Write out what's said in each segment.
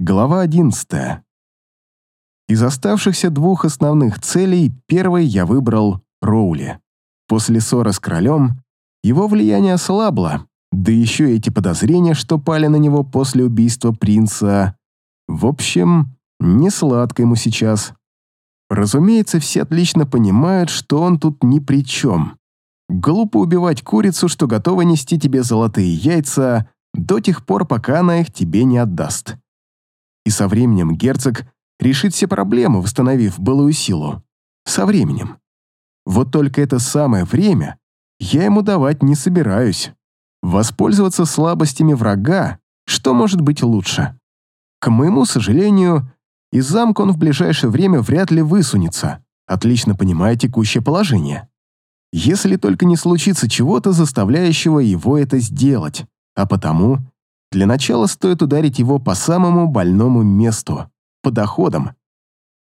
Глава 11. Из оставшихся двух основных целей первой я выбрал Роули. После ссоры с королем его влияние ослабло, да еще эти подозрения, что пали на него после убийства принца. В общем, не сладко ему сейчас. Разумеется, все отлично понимают, что он тут ни при чем. Глупо убивать курицу, что готова нести тебе золотые яйца до тех пор, пока она их тебе не отдаст и со временем герцог решит все проблемы, восстановив былую силу. Со временем. Вот только это самое время я ему давать не собираюсь. Воспользоваться слабостями врага, что может быть лучше? К моему сожалению, из замка он в ближайшее время вряд ли высунется, отлично понимая текущее положение. Если только не случится чего-то, заставляющего его это сделать, а потому для начала стоит ударить его по самому больному месту – по доходам.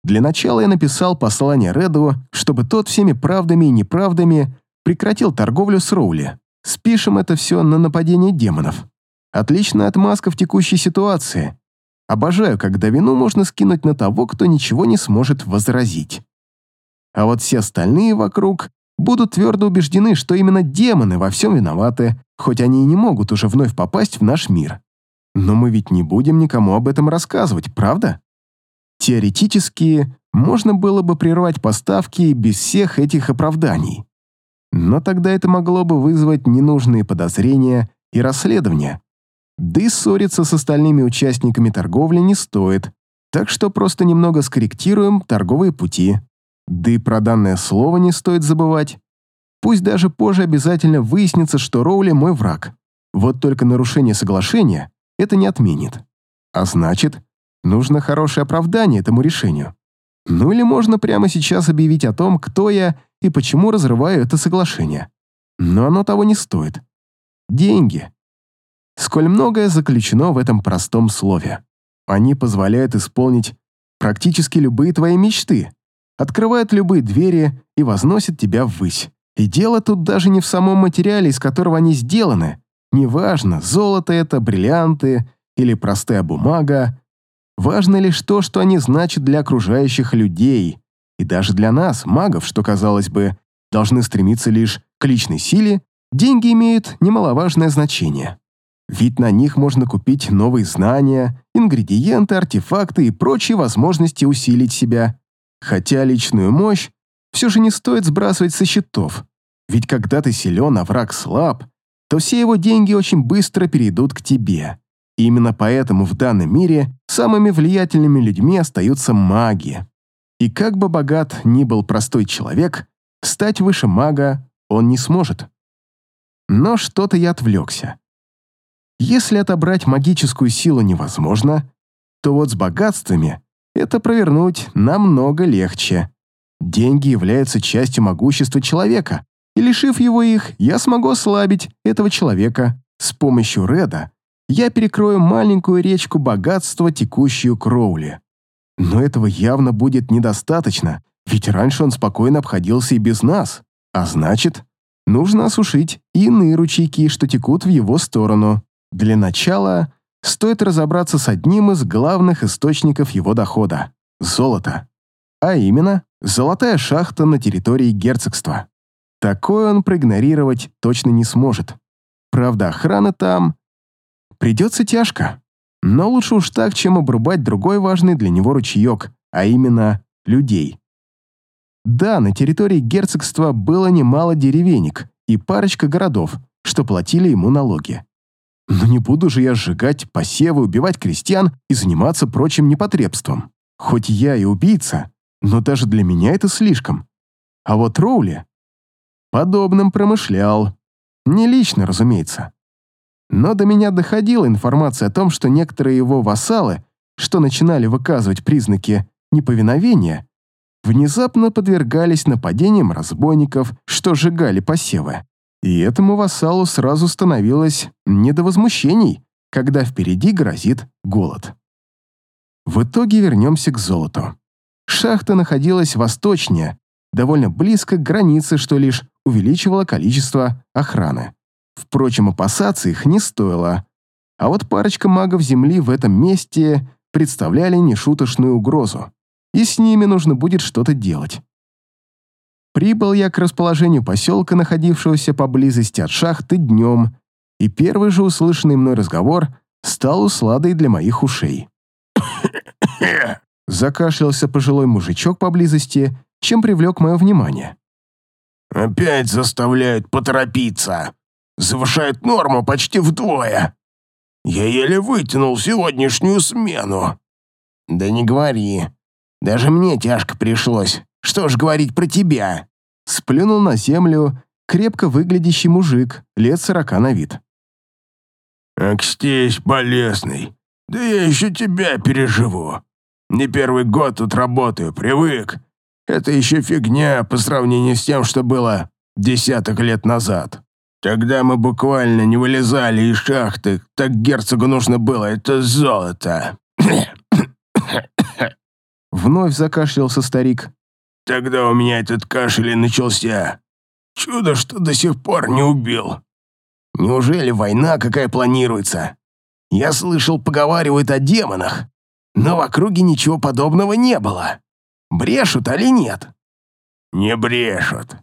Для начала я написал послание Реду, чтобы тот всеми правдами и неправдами прекратил торговлю с Роули. Спишем это все на нападение демонов. Отличная отмазка в текущей ситуации. Обожаю, когда вину можно скинуть на того, кто ничего не сможет возразить. А вот все остальные вокруг будут твердо убеждены, что именно демоны во всем виноваты, хоть они и не могут уже вновь попасть в наш мир. Но мы ведь не будем никому об этом рассказывать, правда? Теоретически, можно было бы прервать поставки без всех этих оправданий. Но тогда это могло бы вызвать ненужные подозрения и расследования. Да и ссориться с остальными участниками торговли не стоит, так что просто немного скорректируем торговые пути. Да и про данное слово не стоит забывать. Пусть даже позже обязательно выяснится, что Роули мой враг. Вот только нарушение соглашения это не отменит. А значит, нужно хорошее оправдание этому решению. Ну или можно прямо сейчас объявить о том, кто я и почему разрываю это соглашение. Но оно того не стоит. Деньги. Сколь многое заключено в этом простом слове. Они позволяют исполнить практически любые твои мечты, открывает любые двери и возносит тебя ввысь. И дело тут даже не в самом материале, из которого они сделаны. Неважно, золото это, бриллианты или простая бумага. Важно лишь то, что они значат для окружающих людей. И даже для нас, магов, что, казалось бы, должны стремиться лишь к личной силе, деньги имеют немаловажное значение. Ведь на них можно купить новые знания, ингредиенты, артефакты и прочие возможности усилить себя. Хотя личную мощь все же не стоит сбрасывать со счетов, ведь когда ты силен, а враг слаб, то все его деньги очень быстро перейдут к тебе. И именно поэтому в данном мире самыми влиятельными людьми остаются маги. И как бы богат ни был простой человек, стать выше мага он не сможет. Но что-то я отвлекся. Если отобрать магическую силу невозможно, то вот с богатствами это провернуть намного легче. Деньги являются частью могущества человека, и лишив его их, я смогу ослабить этого человека. С помощью Реда я перекрою маленькую речку богатства, текущую Кроули. Но этого явно будет недостаточно, ведь раньше он спокойно обходился и без нас. А значит, нужно осушить иные ручейки, что текут в его сторону. Для начала стоит разобраться с одним из главных источников его дохода – золото. А именно, золотая шахта на территории герцогства. Такое он проигнорировать точно не сможет. Правда, охрана там... Придется тяжко. Но лучше уж так, чем обрубать другой важный для него ручеек, а именно людей. Да, на территории герцогства было немало деревенек и парочка городов, что платили ему налоги. Но не буду же я сжигать посевы, убивать крестьян и заниматься прочим непотребством. Хоть я и убийца, но даже для меня это слишком. А вот Роули подобным промышлял. Не лично, разумеется. Но до меня доходила информация о том, что некоторые его вассалы, что начинали выказывать признаки неповиновения, внезапно подвергались нападениям разбойников, что сжигали посевы. И этому вассалу сразу становилось не до возмущений, когда впереди грозит голод. В итоге вернемся к золоту. Шахта находилась восточнее, довольно близко к границе, что лишь увеличивало количество охраны. Впрочем, опасаться их не стоило. А вот парочка магов Земли в этом месте представляли нешуточную угрозу, и с ними нужно будет что-то делать. Прибыл я к расположению поселка, находившегося поблизости от шахты, днем, и первый же услышанный мной разговор стал усладой для моих ушей. Закашлялся пожилой мужичок поблизости, чем привлек мое внимание. «Опять заставляют поторопиться. Завышают норму почти вдвое. Я еле вытянул сегодняшнюю смену». «Да не говори. Даже мне тяжко пришлось. Что ж говорить про тебя?» Сплюнул на землю крепко выглядящий мужик, лет сорока на вид. «Акстись, болезный. Да я еще тебя переживу. Не первый год тут работаю, привык. Это еще фигня по сравнению с тем, что было десяток лет назад. Тогда мы буквально не вылезали из шахты, так герцогу нужно было это золото. Вновь закашлялся старик. Тогда у меня этот кашель и начался. Чудо, что до сих пор не убил. Неужели война какая планируется? Я слышал, поговаривают о демонах, но в округе ничего подобного не было. Брешут или нет? Не брешут.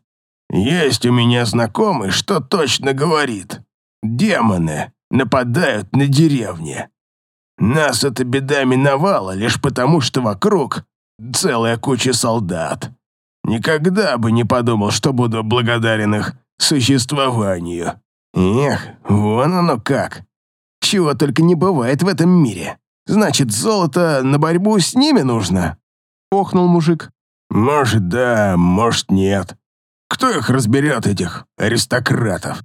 Есть у меня знакомый, что точно говорит. Демоны нападают на деревни. Нас эта беда миновала лишь потому, что вокруг целая куча солдат. Никогда бы не подумал, что буду благодарен их существованию. Эх, вон оно как. Чего только не бывает в этом мире. Значит, золото на борьбу с ними нужно?» Охнул мужик. «Может, да, может, нет. Кто их разберет, этих аристократов?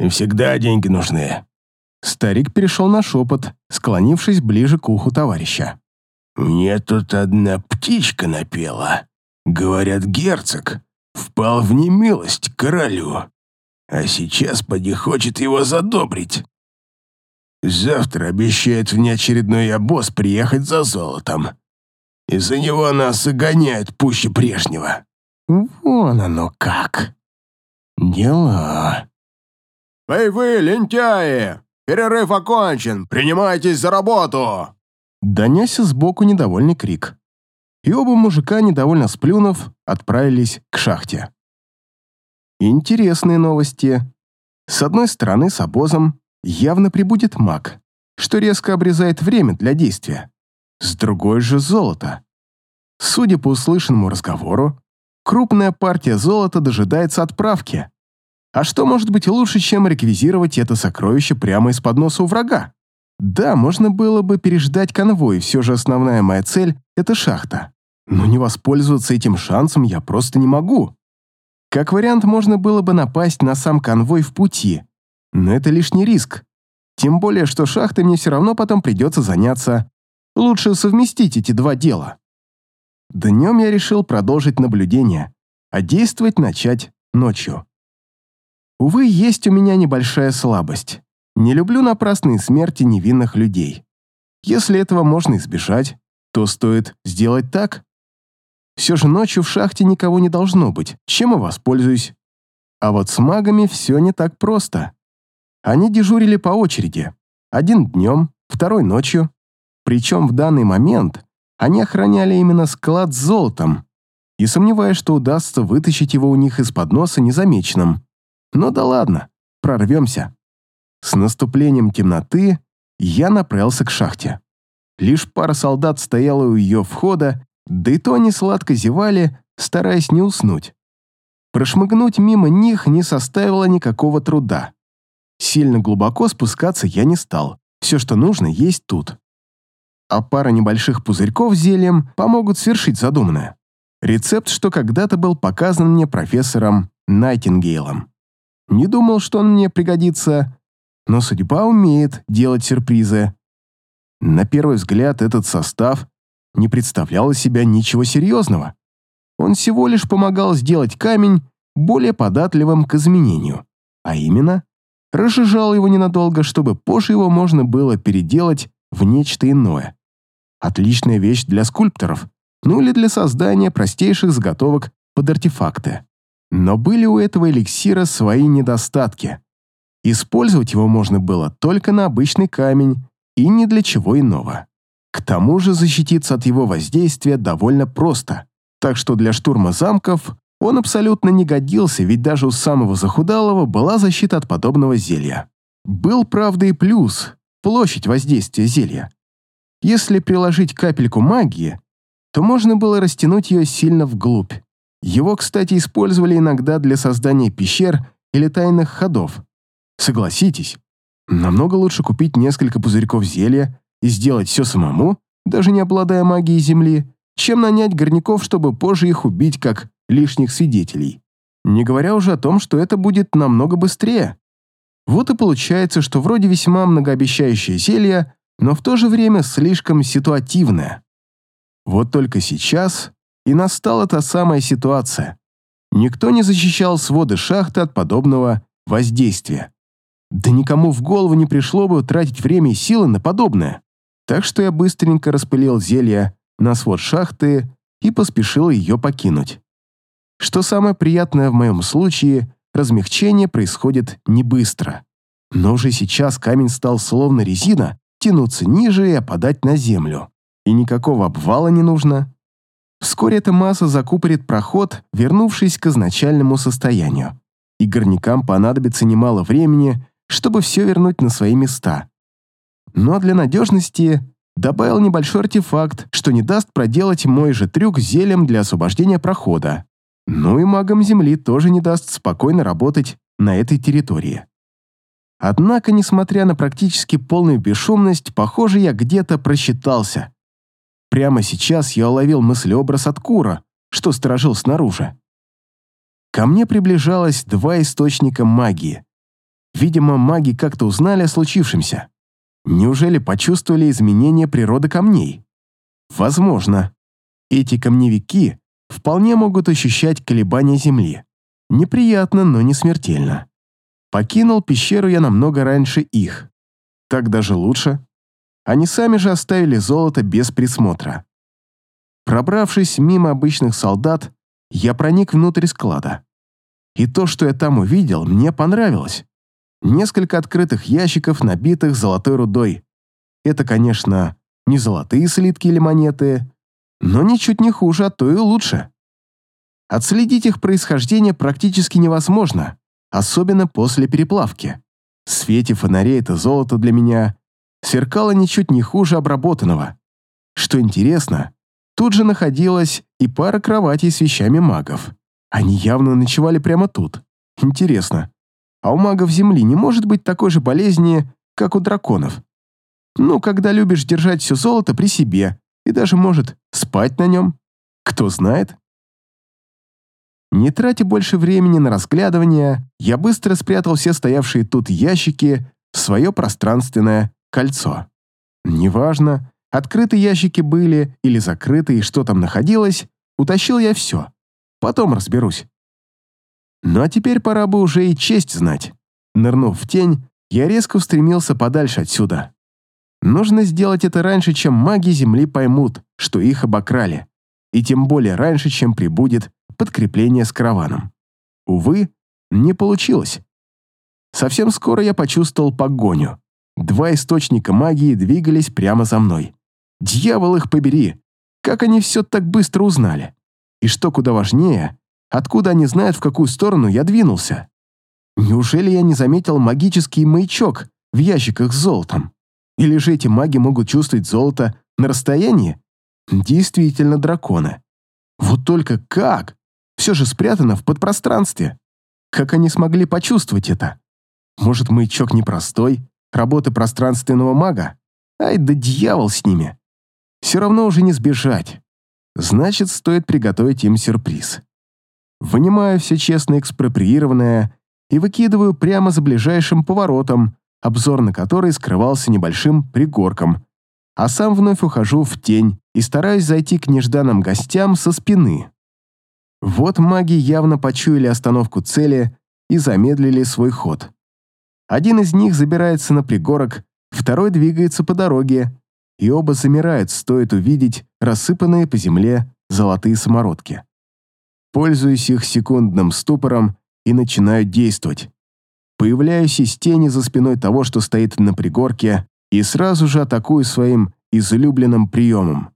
И всегда деньги нужны». Старик перешел на шепот, склонившись ближе к уху товарища. «Мне тут одна птичка напела. Говорят, герцог впал в немилость королю, а сейчас поди хочет его задобрить. Завтра обещает внеочередной обоз приехать за золотом. Из-за него нас и гоняют пуще прежнего. Вон оно как. Дела. «Эй вы, лентяи! Перерыв окончен! Принимайтесь за работу!» Донесся сбоку недовольный крик. И оба мужика, недовольно сплюнув, отправились к шахте. Интересные новости. С одной стороны, с обозом явно прибудет маг, что резко обрезает время для действия. С другой же золото. Судя по услышанному разговору, крупная партия золота дожидается отправки. А что может быть лучше, чем реквизировать это сокровище прямо из-под носа у врага? Да, можно было бы переждать конвой, все же основная моя цель — это шахта. Но не воспользоваться этим шансом я просто не могу. Как вариант, можно было бы напасть на сам конвой в пути, но это лишний риск. Тем более, что шахтой мне все равно потом придется заняться. Лучше совместить эти два дела. Днем я решил продолжить наблюдение, а действовать начать ночью. Увы, есть у меня небольшая слабость. Не люблю напрасные смерти невинных людей. Если этого можно избежать, то стоит сделать так. Все же ночью в шахте никого не должно быть, чем и воспользуюсь. А вот с магами все не так просто. Они дежурили по очереди. Один днем, второй ночью. Причем в данный момент они охраняли именно склад с золотом. И сомневаюсь, что удастся вытащить его у них из-под носа незамеченным. Но да ладно, прорвемся. С наступлением темноты я направился к шахте. Лишь пара солдат стояла у ее входа, да и то они сладко зевали, стараясь не уснуть. Прошмыгнуть мимо них не составило никакого труда. Сильно глубоко спускаться я не стал. Все, что нужно, есть тут. А пара небольших пузырьков с зельем помогут свершить задуманное. Рецепт, что когда-то был показан мне профессором Найтингейлом. Не думал, что он мне пригодится, но судьба умеет делать сюрпризы. На первый взгляд этот состав не представлял из себя ничего серьезного. Он всего лишь помогал сделать камень более податливым к изменению, а именно разжижал его ненадолго, чтобы позже его можно было переделать в нечто иное. Отличная вещь для скульпторов, ну или для создания простейших заготовок под артефакты. Но были у этого эликсира свои недостатки. Использовать его можно было только на обычный камень и ни для чего иного. К тому же защититься от его воздействия довольно просто, так что для штурма замков он абсолютно не годился, ведь даже у самого захудалого была защита от подобного зелья. Был, правда, и плюс – площадь воздействия зелья. Если приложить капельку магии, то можно было растянуть ее сильно вглубь. Его, кстати, использовали иногда для создания пещер или тайных ходов. Согласитесь, намного лучше купить несколько пузырьков зелья и сделать все самому, даже не обладая магией Земли, чем нанять горняков, чтобы позже их убить как лишних свидетелей. Не говоря уже о том, что это будет намного быстрее. Вот и получается, что вроде весьма многообещающее зелье, но в то же время слишком ситуативное. Вот только сейчас и настала та самая ситуация. Никто не защищал своды шахты от подобного воздействия. Да никому в голову не пришло бы тратить время и силы на подобное. Так что я быстренько распылил зелье на свод шахты и поспешил ее покинуть. Что самое приятное в моем случае, размягчение происходит не быстро. Но уже сейчас камень стал словно резина, тянуться ниже и опадать на землю. И никакого обвала не нужно. Вскоре эта масса закупорит проход, вернувшись к изначальному состоянию. И горнякам понадобится немало времени, чтобы все вернуть на свои места. Но для надежности добавил небольшой артефакт, что не даст проделать мой же трюк зелем для освобождения прохода. Ну и магам Земли тоже не даст спокойно работать на этой территории. Однако, несмотря на практически полную бесшумность, похоже, я где-то просчитался. Прямо сейчас я уловил мыслеобраз от Кура, что сторожил снаружи. Ко мне приближалось два источника магии. Видимо, маги как-то узнали о случившемся. Неужели почувствовали изменение природы камней? Возможно. Эти камневики вполне могут ощущать колебания Земли. Неприятно, но не смертельно. Покинул пещеру я намного раньше их. Так даже лучше. Они сами же оставили золото без присмотра. Пробравшись мимо обычных солдат, я проник внутрь склада. И то, что я там увидел, мне понравилось. Несколько открытых ящиков, набитых золотой рудой. Это, конечно, не золотые слитки или монеты, но ничуть не хуже, а то и лучше. Отследить их происхождение практически невозможно, особенно после переплавки. В свете фонарей это золото для меня сверкало ничуть не хуже обработанного. Что интересно, тут же находилась и пара кроватей с вещами магов. Они явно ночевали прямо тут. Интересно, а у магов Земли не может быть такой же болезни, как у драконов? Ну, когда любишь держать все золото при себе и даже, может, спать на нем? Кто знает? Не тратя больше времени на разглядывание, я быстро спрятал все стоявшие тут ящики в свое пространственное кольцо. Неважно, открытые ящики были или закрытые, что там находилось, утащил я все. Потом разберусь. Ну а теперь пора бы уже и честь знать. Нырнув в тень, я резко устремился подальше отсюда. Нужно сделать это раньше, чем маги Земли поймут, что их обокрали. И тем более раньше, чем прибудет подкрепление с караваном. Увы, не получилось. Совсем скоро я почувствовал погоню. Два источника магии двигались прямо за мной. Дьявол их побери! Как они все так быстро узнали? И что куда важнее, откуда они знают, в какую сторону я двинулся? Неужели я не заметил магический маячок в ящиках с золотом? Или же эти маги могут чувствовать золото на расстоянии? Действительно драконы. Вот только как? Все же спрятано в подпространстве. Как они смогли почувствовать это? Может, маячок непростой, работы пространственного мага? Ай да дьявол с ними. Все равно уже не сбежать. Значит, стоит приготовить им сюрприз. Вынимаю все честно экспроприированное и выкидываю прямо за ближайшим поворотом, обзор на который скрывался небольшим пригорком, а сам вновь ухожу в тень и стараюсь зайти к нежданным гостям со спины. Вот маги явно почуяли остановку цели и замедлили свой ход. Один из них забирается на пригорок, второй двигается по дороге, и оба замирают, стоит увидеть рассыпанные по земле золотые самородки. Пользуюсь их секундным ступором и начинаю действовать. Появляюсь из тени за спиной того, что стоит на пригорке, и сразу же атакую своим излюбленным приемом.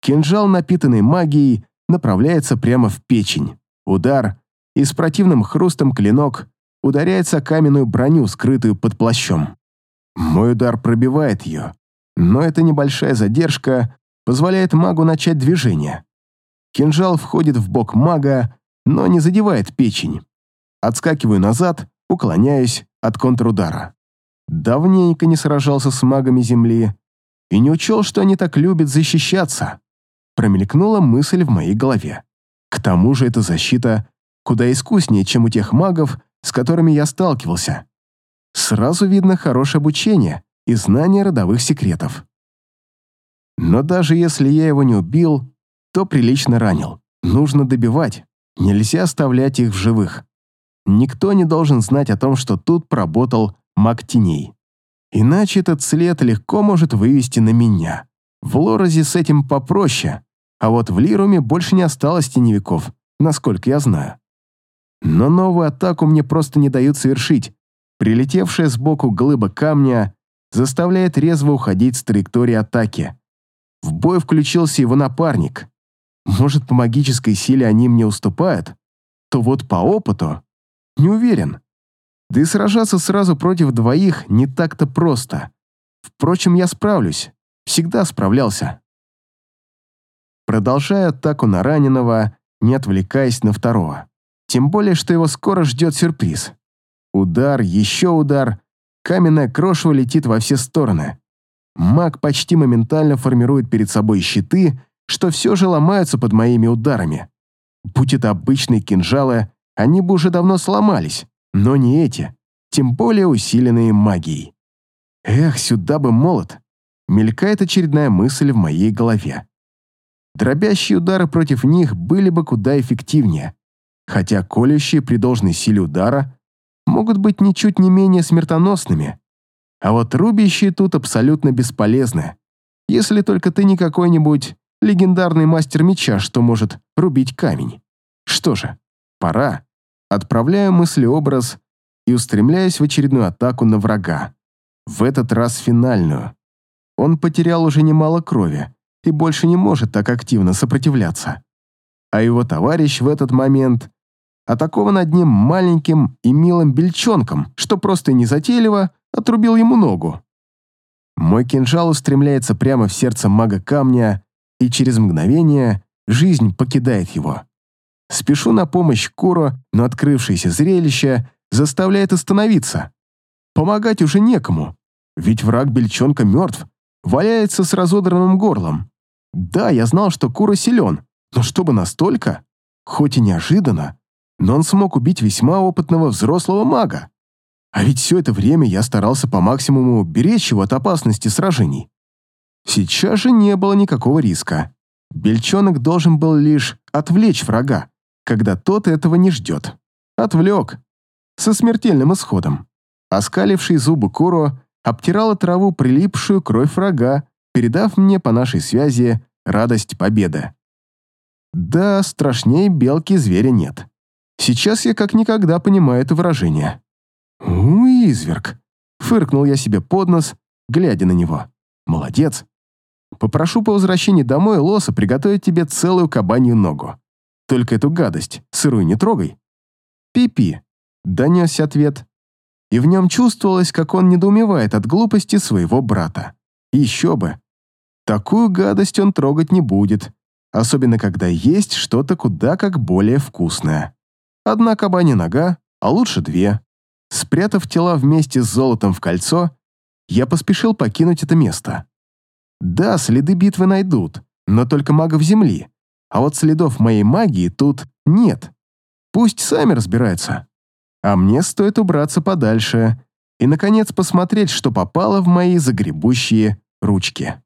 Кинжал, напитанный магией, направляется прямо в печень. Удар, и с противным хрустом клинок ударяется о каменную броню, скрытую под плащом. Мой удар пробивает ее, но эта небольшая задержка позволяет магу начать движение. Кинжал входит в бок мага, но не задевает печень. Отскакиваю назад, уклоняюсь от контрудара. Давненько не сражался с магами Земли и не учел, что они так любят защищаться. Промелькнула мысль в моей голове. К тому же эта защита куда искуснее, чем у тех магов, с которыми я сталкивался. Сразу видно хорошее обучение и знание родовых секретов. Но даже если я его не убил, то прилично ранил. Нужно добивать, нельзя оставлять их в живых. Никто не должен знать о том, что тут поработал маг теней. Иначе этот след легко может вывести на меня. В Лорозе с этим попроще, а вот в Лируме больше не осталось теневиков, насколько я знаю. Но новую атаку мне просто не дают совершить. Прилетевшая сбоку глыба камня заставляет резво уходить с траектории атаки. В бой включился его напарник. Может, по магической силе они мне уступают? То вот по опыту не уверен. Да и сражаться сразу против двоих не так-то просто. Впрочем, я справлюсь. Всегда справлялся. Продолжая атаку на раненого, не отвлекаясь на второго. Тем более, что его скоро ждет сюрприз. Удар, еще удар. Каменная крошево летит во все стороны. Маг почти моментально формирует перед собой щиты, что все же ломаются под моими ударами. Будь это обычные кинжалы, они бы уже давно сломались, но не эти, тем более усиленные магией. Эх, сюда бы молот. Мелькает очередная мысль в моей голове. Дробящие удары против них были бы куда эффективнее хотя колющие при должной силе удара могут быть ничуть не менее смертоносными. А вот рубящие тут абсолютно бесполезны, если только ты не какой-нибудь легендарный мастер меча, что может рубить камень. Что же, пора. Отправляю мыслеобраз и устремляюсь в очередную атаку на врага. В этот раз финальную. Он потерял уже немало крови и больше не может так активно сопротивляться. А его товарищ в этот момент атакован одним маленьким и милым бельчонком, что просто незатейливо отрубил ему ногу. Мой кинжал устремляется прямо в сердце мага камня, и через мгновение жизнь покидает его. Спешу на помощь Куро, но открывшееся зрелище заставляет остановиться. Помогать уже некому, ведь враг бельчонка мертв, валяется с разодранным горлом. Да, я знал, что Куро силен, но чтобы настолько, хоть и неожиданно, но он смог убить весьма опытного взрослого мага. А ведь все это время я старался по максимуму беречь его от опасности сражений. Сейчас же не было никакого риска. Бельчонок должен был лишь отвлечь врага, когда тот этого не ждет. Отвлек. Со смертельным исходом. Оскаливший зубы Куро обтирала траву прилипшую кровь врага, передав мне по нашей связи радость победы. Да, страшнее белки зверя нет. Сейчас я как никогда понимаю это выражение. «У, изверг!» — фыркнул я себе под нос, глядя на него. «Молодец! Попрошу по возвращении домой Лоса приготовить тебе целую кабанью ногу. Только эту гадость, сырую не трогай». «Пи-пи», — донесся ответ. И в нем чувствовалось, как он недоумевает от глупости своего брата. Еще бы. Такую гадость он трогать не будет, особенно когда есть что-то куда как более вкусное. Одна кабанья нога, а лучше две. Спрятав тела вместе с золотом в кольцо, я поспешил покинуть это место. Да, следы битвы найдут, но только магов Земли, а вот следов моей магии тут нет. Пусть сами разбираются. А мне стоит убраться подальше и, наконец, посмотреть, что попало в мои загребущие ручки.